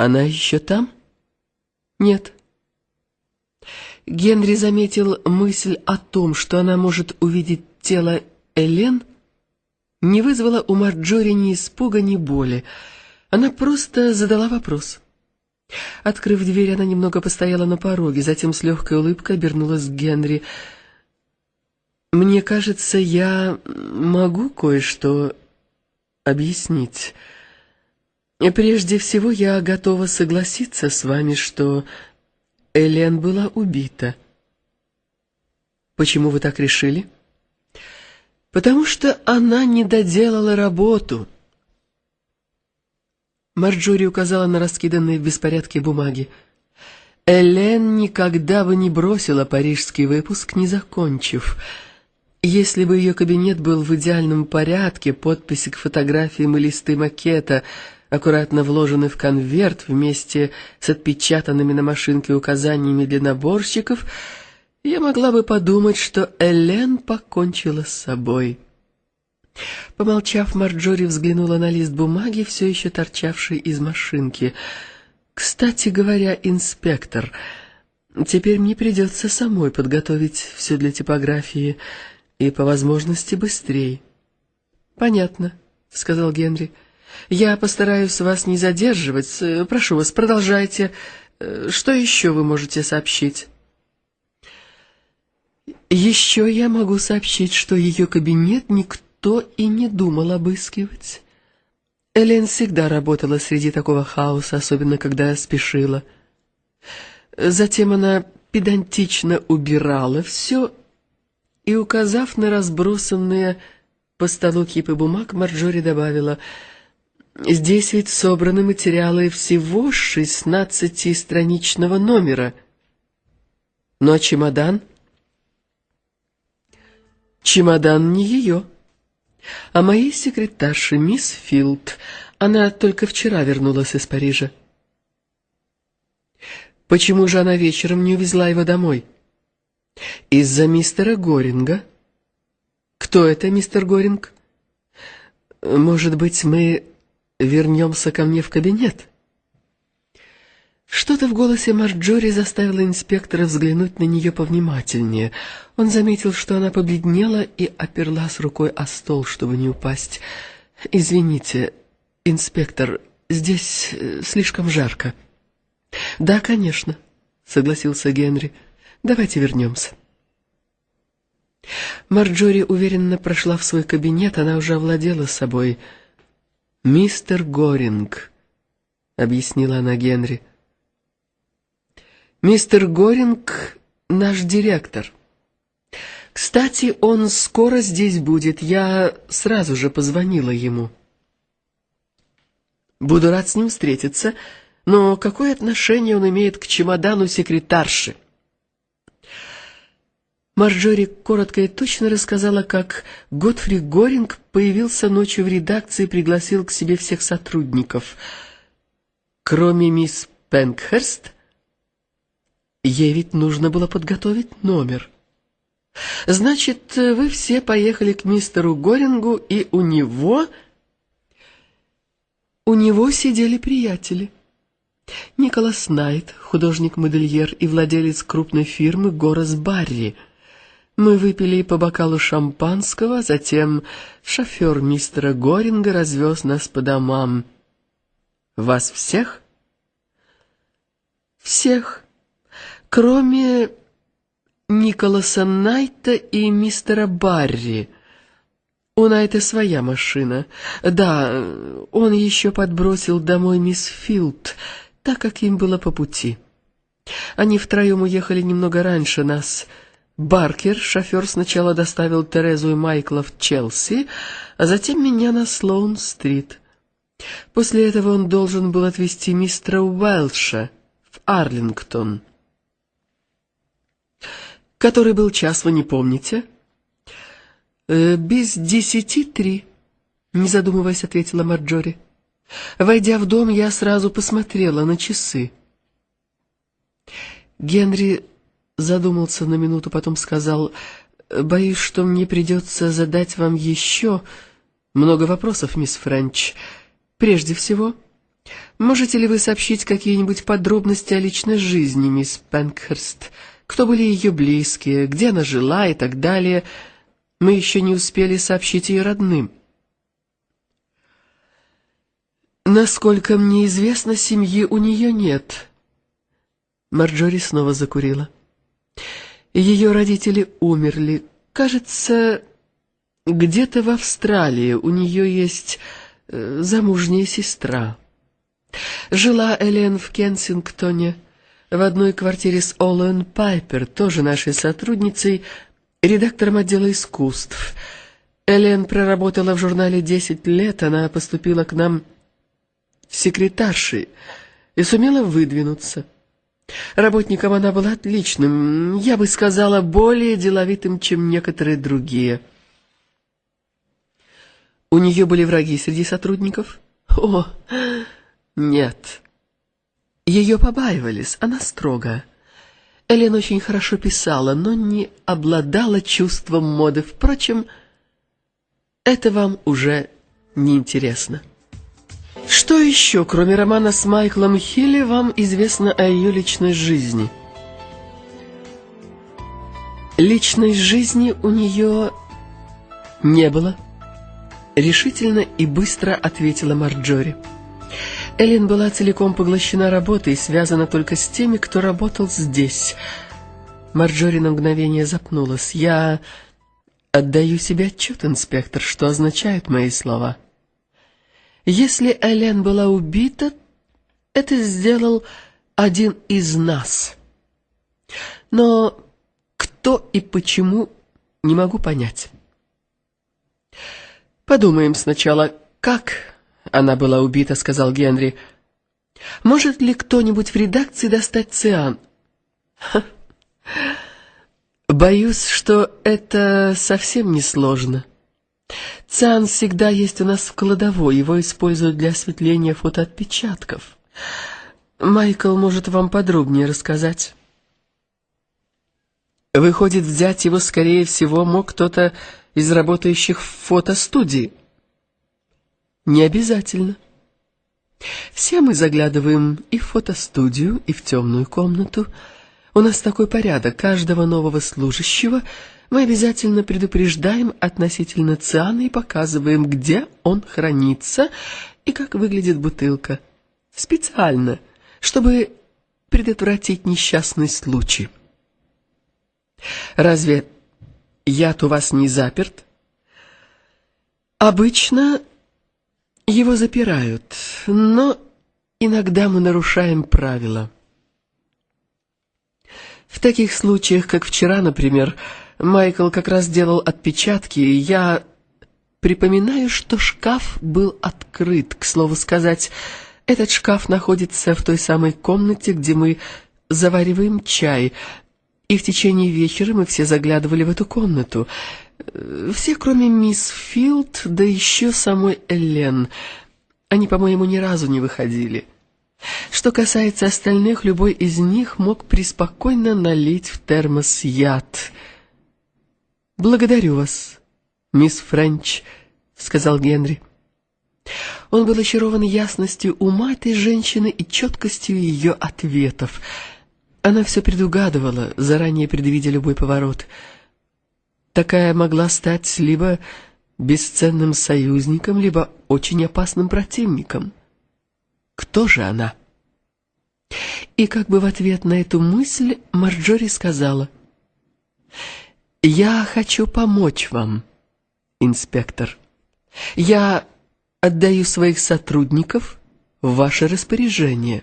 Она еще там? Нет. Генри заметил мысль о том, что она может увидеть тело Элен, не вызвала у Марджори ни испуга, ни боли. Она просто задала вопрос. Открыв дверь, она немного постояла на пороге, затем с легкой улыбкой обернулась к Генри. «Мне кажется, я могу кое-что объяснить. Прежде всего, я готова согласиться с вами, что Элен была убита». «Почему вы так решили?» «Потому что она не доделала работу». Марджори указала на раскиданные в беспорядке бумаги. Элен никогда бы не бросила парижский выпуск, не закончив. Если бы ее кабинет был в идеальном порядке, подписи к фотографиям и листы макета аккуратно вложены в конверт вместе с отпечатанными на машинке указаниями для наборщиков, я могла бы подумать, что Элен покончила с собой. Помолчав, Марджори взглянула на лист бумаги, все еще торчавший из машинки. «Кстати говоря, инспектор, теперь мне придется самой подготовить все для типографии и, по возможности, быстрее». «Понятно», — сказал Генри. «Я постараюсь вас не задерживать. Прошу вас, продолжайте. Что еще вы можете сообщить?» «Еще я могу сообщить, что ее кабинет никто никто и не думал обыскивать. Элен всегда работала среди такого хаоса, особенно когда спешила. Затем она педантично убирала все и, указав на разбросанные по столу кипы бумаг, Марджори добавила, «Здесь ведь собраны материалы всего шестнадцатистраничного номера. Ну а чемодан?» «Чемодан не ее» а моей секретарше, мисс Филд. Она только вчера вернулась из Парижа. Почему же она вечером не увезла его домой? Из-за мистера Горинга. Кто это, мистер Горинг? Может быть, мы вернемся ко мне в кабинет? Что-то в голосе Марджори заставило инспектора взглянуть на нее повнимательнее. Он заметил, что она побледнела и оперлась рукой о стол, чтобы не упасть. «Извините, инспектор, здесь э, слишком жарко». «Да, конечно», — согласился Генри. «Давайте вернемся». Марджори уверенно прошла в свой кабинет, она уже овладела собой. «Мистер Горинг», — объяснила она Генри, — Мистер Горинг — наш директор. Кстати, он скоро здесь будет. Я сразу же позвонила ему. Буду рад с ним встретиться, но какое отношение он имеет к чемодану секретарши? Марджори коротко и точно рассказала, как Готфри Горинг появился ночью в редакции и пригласил к себе всех сотрудников. Кроме мисс Пенкхерст, Ей ведь нужно было подготовить номер. Значит, вы все поехали к мистеру Горингу, и у него... У него сидели приятели. Николас Найт, художник-модельер и владелец крупной фирмы Горас Барри. Мы выпили по бокалу шампанского, затем шофер мистера Горинга развез нас по домам. Вас всех? Всех кроме Николаса Найта и мистера Барри. У Найта своя машина. Да, он еще подбросил домой мисс Филд, так как им было по пути. Они втроем уехали немного раньше нас. Баркер, шофер, сначала доставил Терезу и Майкла в Челси, а затем меня на Слоун-стрит. После этого он должен был отвезти мистера Уэлша в Арлингтон. Который был час, вы не помните? Э, без десяти три, не задумываясь, ответила Марджори. Войдя в дом, я сразу посмотрела на часы. Генри задумался на минуту, потом сказал, «Боюсь, что мне придется задать вам еще много вопросов, мисс Френч. Прежде всего, Можете ли вы сообщить какие-нибудь подробности о личной жизни, мисс Пенкхерст? Кто были ее близкие, где она жила и так далее? Мы еще не успели сообщить ее родным. Насколько мне известно, семьи у нее нет. Марджори снова закурила. Ее родители умерли. Кажется, где-то в Австралии у нее есть э, замужняя сестра. Жила Элен в Кенсингтоне, в одной квартире с Олуэн Пайпер, тоже нашей сотрудницей, редактором отдела искусств. Элен проработала в журнале десять лет, она поступила к нам секретаршей и сумела выдвинуться. Работником она была отличным, я бы сказала, более деловитым, чем некоторые другие. У нее были враги среди сотрудников? О, нет. Ее побаивались, она строга. Элен очень хорошо писала, но не обладала чувством моды. Впрочем, это вам уже не интересно. Что еще, кроме романа с Майклом Хилли, вам известно о ее личной жизни? Личной жизни у нее не было. Решительно и быстро ответила Марджори. Эллен была целиком поглощена работой и связана только с теми, кто работал здесь. Марджори на мгновение запнулась. «Я отдаю себе отчет, инспектор, что означают мои слова. Если Эллен была убита, это сделал один из нас. Но кто и почему, не могу понять. Подумаем сначала, как она была убита, сказал Генри. Может ли кто-нибудь в редакции достать циан? Боюсь, что это совсем не сложно. Циан всегда есть у нас в кладовой, его используют для осветления фотоотпечатков. Майкл может вам подробнее рассказать. Выходит, взять его, скорее всего, мог кто-то из работающих в фотостудии. Не обязательно. Все мы заглядываем и в фотостудию, и в темную комнату. У нас такой порядок. Каждого нового служащего мы обязательно предупреждаем относительно циана и показываем, где он хранится и как выглядит бутылка. Специально, чтобы предотвратить несчастный случай. Разве яд у вас не заперт? Обычно его запирают, но иногда мы нарушаем правила. В таких случаях, как вчера, например, Майкл как раз делал отпечатки, и я припоминаю, что шкаф был открыт. К слову сказать, этот шкаф находится в той самой комнате, где мы завариваем чай, и в течение вечера мы все заглядывали в эту комнату. Все, кроме мисс Филд, да еще самой Эллен. Они, по-моему, ни разу не выходили. Что касается остальных, любой из них мог преспокойно налить в термос яд. «Благодарю вас, мисс Френч», — сказал Генри. Он был очарован ясностью ума этой женщины и четкостью ее ответов. Она все предугадывала, заранее предвидя любой поворот — Такая могла стать либо бесценным союзником, либо очень опасным противником. Кто же она? И как бы в ответ на эту мысль Марджори сказала, «Я хочу помочь вам, инспектор. Я отдаю своих сотрудников в ваше распоряжение.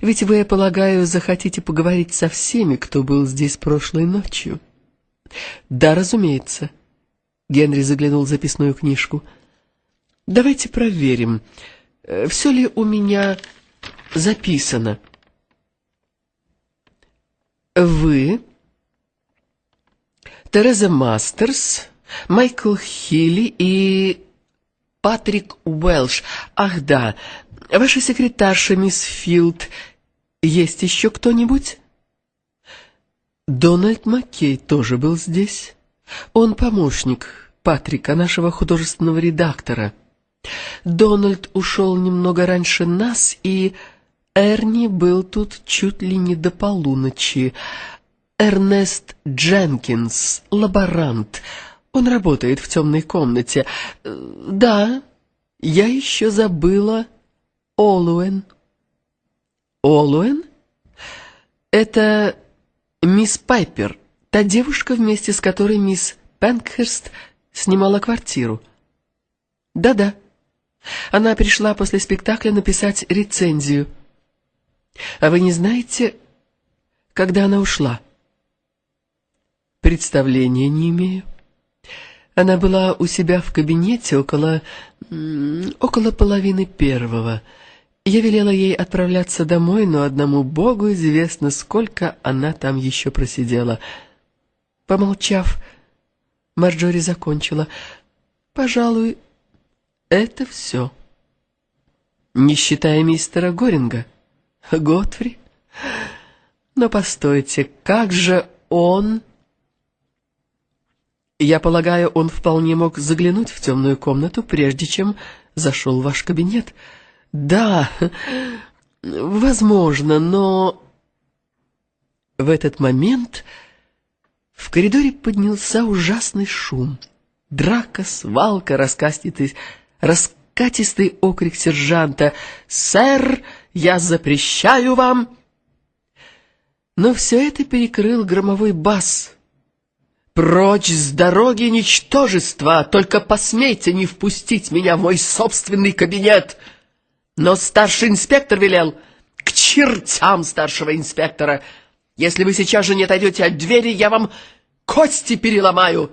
Ведь вы, я полагаю, захотите поговорить со всеми, кто был здесь прошлой ночью». Да, разумеется. Генри заглянул в записную книжку. Давайте проверим, э, все ли у меня записано. Вы, Тереза Мастерс, Майкл Хилли и Патрик Уэлш. Ах да, ваша секретарша мисс Филд. Есть еще кто-нибудь? Дональд Маккей тоже был здесь. Он помощник Патрика, нашего художественного редактора. Дональд ушел немного раньше нас, и Эрни был тут чуть ли не до полуночи. Эрнест Дженкинс, лаборант. Он работает в темной комнате. Да, я еще забыла Олуэн. Олуэн? Это мисс Пайпер, та девушка, вместе с которой мисс Пенкхерст снимала квартиру. Да-да. Она пришла после спектакля написать рецензию. А вы не знаете, когда она ушла? Представления не имею. Она была у себя в кабинете около... около половины первого. Я велела ей отправляться домой, но одному Богу известно, сколько она там еще просидела. Помолчав, Марджори закончила. «Пожалуй, это все. Не считая мистера Горинга. Готфри? Но постойте, как же он... Я полагаю, он вполне мог заглянуть в темную комнату, прежде чем зашел в ваш кабинет. Да, возможно, но... В этот момент в коридоре поднялся ужасный шум. Драка, свалка, раскаститый раскатистый окрик сержанта «Сэр, я запрещаю вам!» Но все это перекрыл громовой бас. «Прочь с дороги, ничтожество! Только посмейте не впустить меня в мой собственный кабинет!» Но старший инспектор велел «К чертям старшего инспектора! Если вы сейчас же не отойдете от двери, я вам кости переломаю!»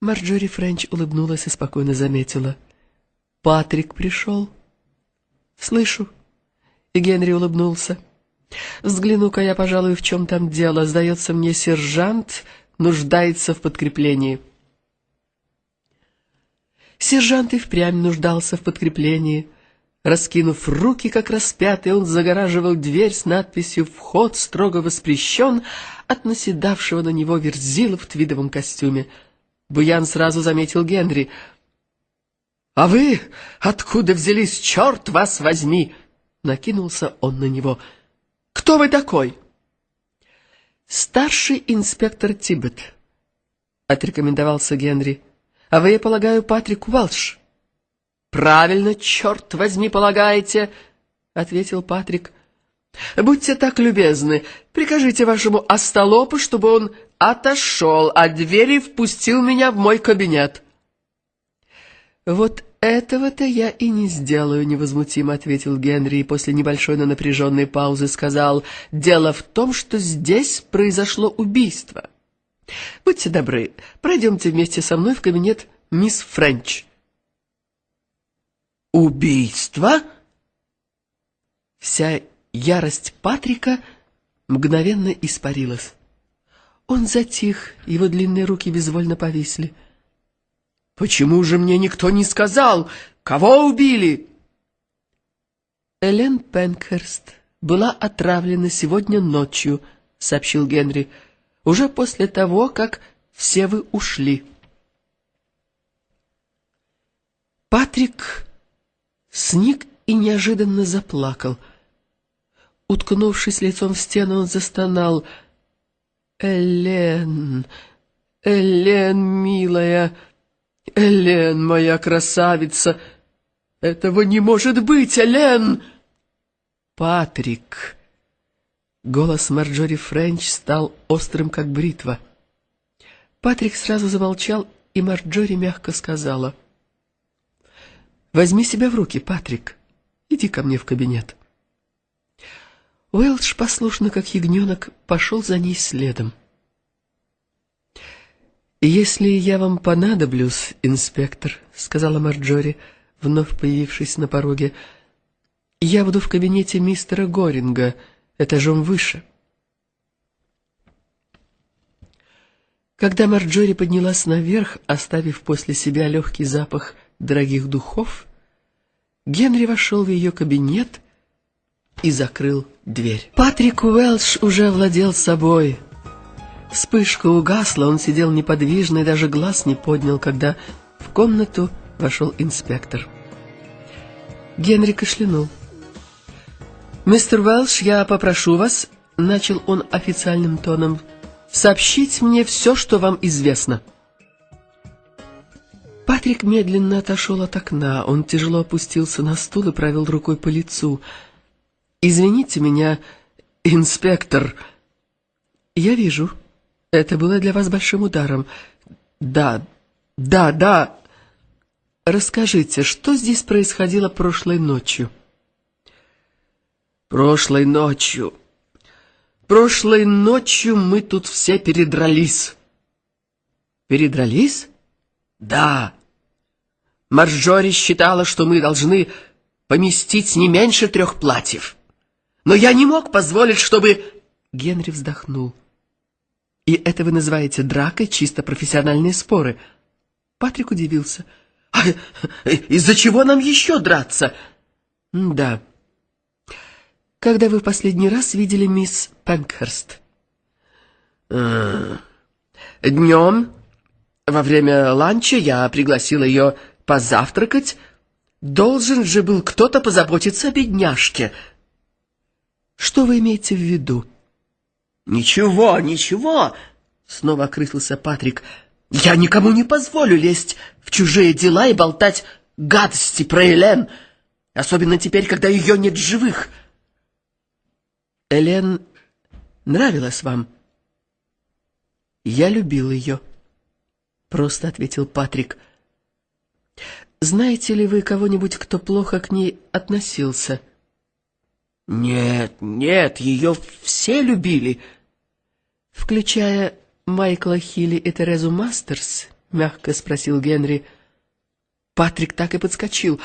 Марджори Френч улыбнулась и спокойно заметила. «Патрик пришел?» «Слышу». И Генри улыбнулся. «Взгляну-ка я, пожалуй, в чем там дело. Сдается мне, сержант нуждается в подкреплении». Сержант и впрямь нуждался в подкреплении. Раскинув руки, как распятый, он загораживал дверь с надписью «Вход строго воспрещен» от наседавшего на него верзила в твидовом костюме — Буян сразу заметил Генри. «А вы откуда взялись, черт вас возьми?» Накинулся он на него. «Кто вы такой?» «Старший инспектор Тибет», — отрекомендовался Генри. «А вы, я полагаю, Патрик Уэлш?» «Правильно, черт возьми, полагаете», — ответил Патрик. «Будьте так любезны, прикажите вашему остолопу, чтобы он отошел от двери и впустил меня в мой кабинет». «Вот этого-то я и не сделаю», — невозмутимо ответил Генри и после небольшой, но напряженной паузы сказал, «Дело в том, что здесь произошло убийство. Будьте добры, пройдемте вместе со мной в кабинет мисс Френч». «Убийство?» Вся ярость Патрика мгновенно испарилась. Он затих, его длинные руки безвольно повисли. «Почему же мне никто не сказал? Кого убили?» «Элен Пенкерст была отравлена сегодня ночью», — сообщил Генри, — «уже после того, как все вы ушли». Патрик сник и неожиданно заплакал. Уткнувшись лицом в стену, он застонал — Элен, Элен, милая, Элен, моя красавица, этого не может быть, Элен! Патрик. Голос Марджори Френч стал острым, как бритва. Патрик сразу замолчал, и Марджори мягко сказала. «Возьми себя в руки, Патрик. Иди ко мне в кабинет». Уэлдж, послушно как ягненок, пошел за ней следом. «Если я вам понадоблюсь, инспектор», — сказала Марджори, вновь появившись на пороге, — «я буду в кабинете мистера Горинга, этажом выше». Когда Марджори поднялась наверх, оставив после себя легкий запах дорогих духов, Генри вошел в ее кабинет и закрыл дверь. Патрик Уэлш уже владел собой. Вспышка угасла, он сидел неподвижно и даже глаз не поднял, когда в комнату вошел инспектор. Генри кашлянул. «Мистер Уэлш, я попрошу вас», — начал он официальным тоном, — «сообщить мне все, что вам известно». Патрик медленно отошел от окна. Он тяжело опустился на стул и провел рукой по лицу. «Извините меня, инспектор». «Я вижу. Это было для вас большим ударом. Да, да, да. Расскажите, что здесь происходило прошлой ночью?» «Прошлой ночью. Прошлой ночью мы тут все передрались». «Передрались?» «Да». Марджори считала, что мы должны поместить не меньше трех платьев. Но я не мог позволить, чтобы... Генри вздохнул. И это вы называете дракой чисто профессиональные споры? Патрик удивился. А из-за чего нам еще драться? Да. Когда вы в последний раз видели мисс Пенкхерст? А, днем, во время ланча, я пригласил ее позавтракать, должен же был кто-то позаботиться о бедняжке. Что вы имеете в виду? Ничего, ничего, снова окрысился Патрик. Я никому не позволю лезть в чужие дела и болтать гадости про Элен, особенно теперь, когда ее нет живых. Элен нравилась вам? Я любил ее, просто ответил Патрик. — знаете ли вы кого-нибудь, кто плохо к ней относился? Нет, нет, ее все любили. Включая Майкла Хилли и Терезу Мастерс, мягко спросил Генри. Патрик так и подскочил.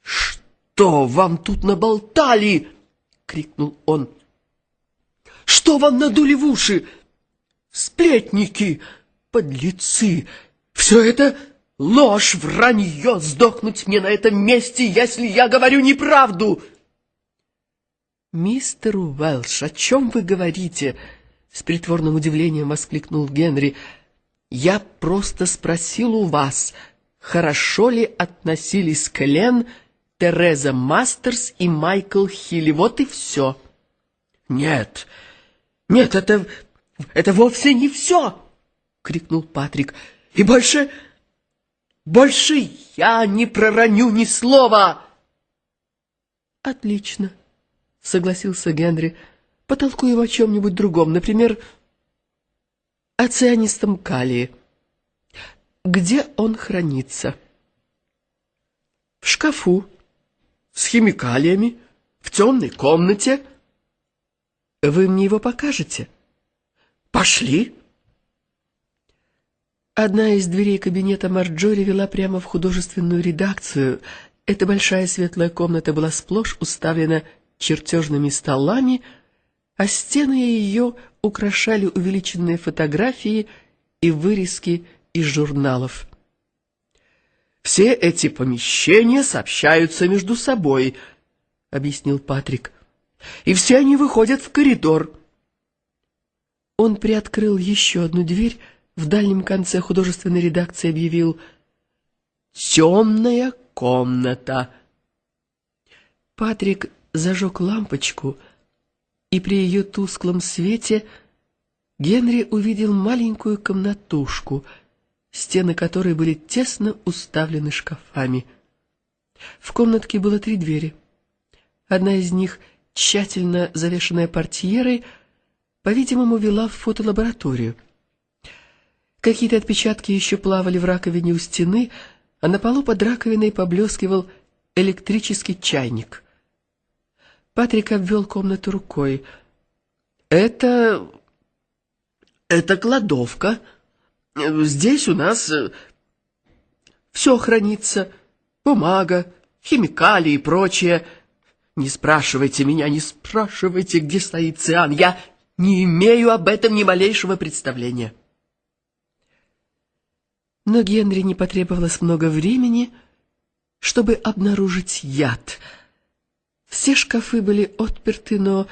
Что вам тут наболтали? крикнул он. Что вам надули в уши? Сплетники, подлецы. Все это Ложь, вранье, сдохнуть мне на этом месте, если я говорю неправду!» «Мистер Уэлш, о чем вы говорите?» С притворным удивлением воскликнул Генри. «Я просто спросил у вас, хорошо ли относились к Лен Тереза Мастерс и Майкл Хилли. Вот и все». «Нет, нет, это... это вовсе не все!» — крикнул Патрик. «И больше больше я не пророню ни слова!» «Отлично», — согласился Генри. «Потолкуем о чем-нибудь другом, например, о цианистом калии. Где он хранится?» «В шкафу, с химикалиями, в темной комнате». «Вы мне его покажете?» «Пошли!» Одна из дверей кабинета Марджори вела прямо в художественную редакцию. Эта большая светлая комната была сплошь уставлена чертежными столами, а стены ее украшали увеличенные фотографии и вырезки из журналов. «Все эти помещения сообщаются между собой», — объяснил Патрик. «И все они выходят в коридор». Он приоткрыл еще одну дверь, в дальнем конце художественной редакции объявил «Темная комната». Патрик зажег лампочку, и при ее тусклом свете Генри увидел маленькую комнатушку, стены которой были тесно уставлены шкафами. В комнатке было три двери. Одна из них, тщательно завешенная портьерой, по-видимому, вела в фотолабораторию. Какие-то отпечатки еще плавали в раковине у стены, а на полу под раковиной поблескивал электрический чайник. Патрик обвел комнату рукой. «Это... это кладовка. Здесь у нас э, все хранится. Бумага, химикалии и прочее. Не спрашивайте меня, не спрашивайте, где стоит циан. Я не имею об этом ни малейшего представления». Но Генри не потребовалось много времени, чтобы обнаружить яд. Все шкафы были отперты, но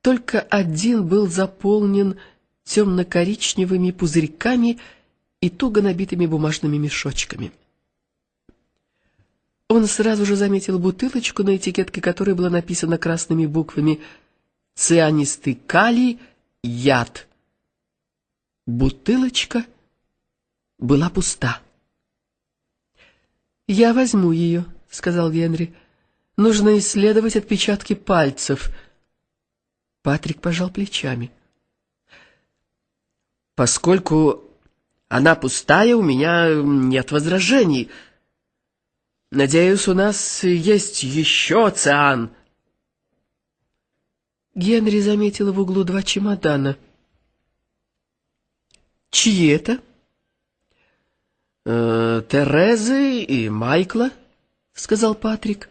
только один был заполнен темно-коричневыми пузырьками и туго набитыми бумажными мешочками. Он сразу же заметил бутылочку, на этикетке которой было написано красными буквами «Цианистый калий, яд». Бутылочка была пуста. «Я возьму ее», — сказал Генри. «Нужно исследовать отпечатки пальцев». Патрик пожал плечами. «Поскольку она пустая, у меня нет возражений. Надеюсь, у нас есть еще циан». Генри заметила в углу два чемодана. «Чьи это?» э, Терезы и Майкла», — сказал Патрик.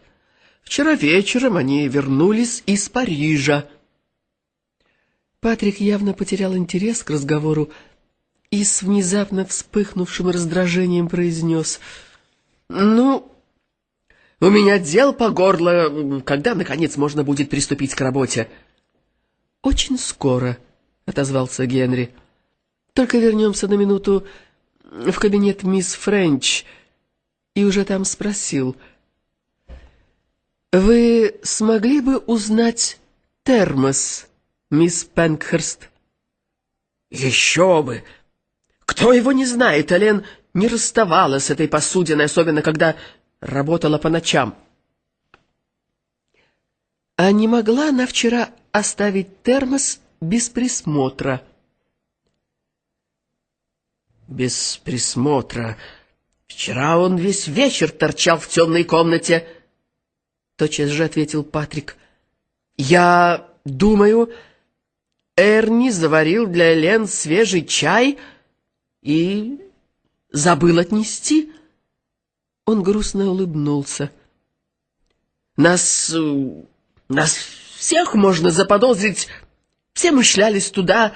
«Вчера вечером они вернулись из Парижа». Патрик явно потерял интерес к разговору и с внезапно вспыхнувшим раздражением произнес. «Ну, у меня дел по горло. Когда, наконец, можно будет приступить к работе?» «Очень скоро», — отозвался Генри. «Только вернемся на минуту в кабинет мисс Френч и уже там спросил. «Вы смогли бы узнать термос, мисс Пенкхерст?» «Еще бы! Кто его не знает, Элен не расставалась с этой посудиной, особенно когда работала по ночам». «А не могла она вчера оставить термос без присмотра?» без присмотра. Вчера он весь вечер торчал в темной комнате. Тотчас же ответил Патрик. Я думаю, Эрни заварил для Элен свежий чай и забыл отнести. Он грустно улыбнулся. Нас... нас всех можно заподозрить. Все мы шлялись туда,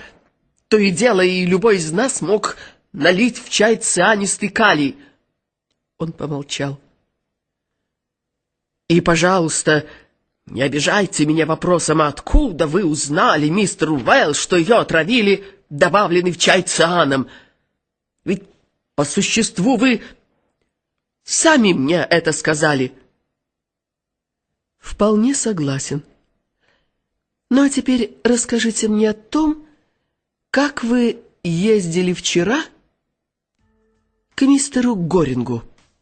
то и дело, и любой из нас мог налить в чай цианистый калий. Он помолчал. И, пожалуйста, не обижайте меня вопросом, откуда вы узнали, мистер Уэлл, что ее отравили, добавленный в чай цианом. Ведь по существу вы сами мне это сказали. Вполне согласен. Ну а теперь расскажите мне о том, как вы ездили вчера к мистеру Горингу.